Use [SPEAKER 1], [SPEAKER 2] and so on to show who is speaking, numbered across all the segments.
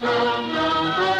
[SPEAKER 1] Come on, come on.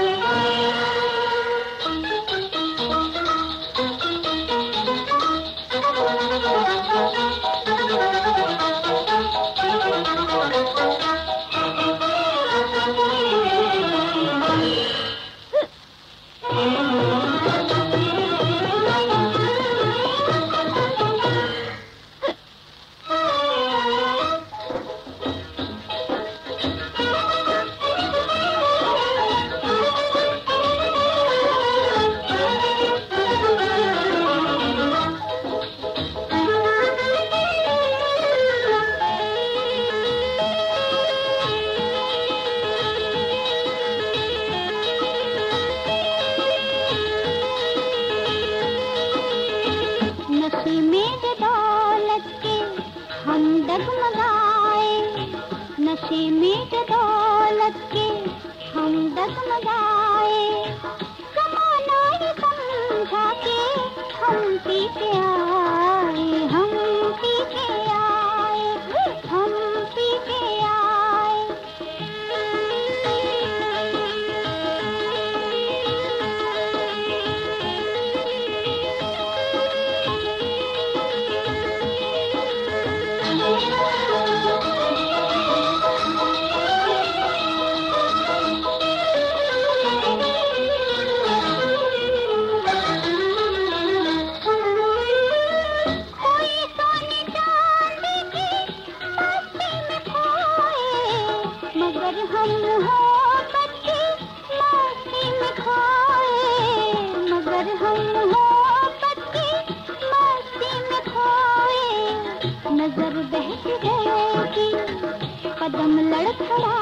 [SPEAKER 1] नशे meat दौलत के हम डगमगाए। कमाना ही समझा के हम पी मगर हम में खोए मगर हम खोए नज़र बहक गई कदम लड़खड़ाए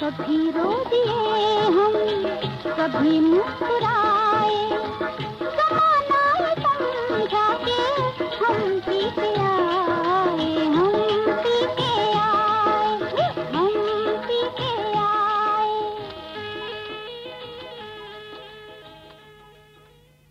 [SPEAKER 1] कभी रो दिए हम कभी मुस्कुराए।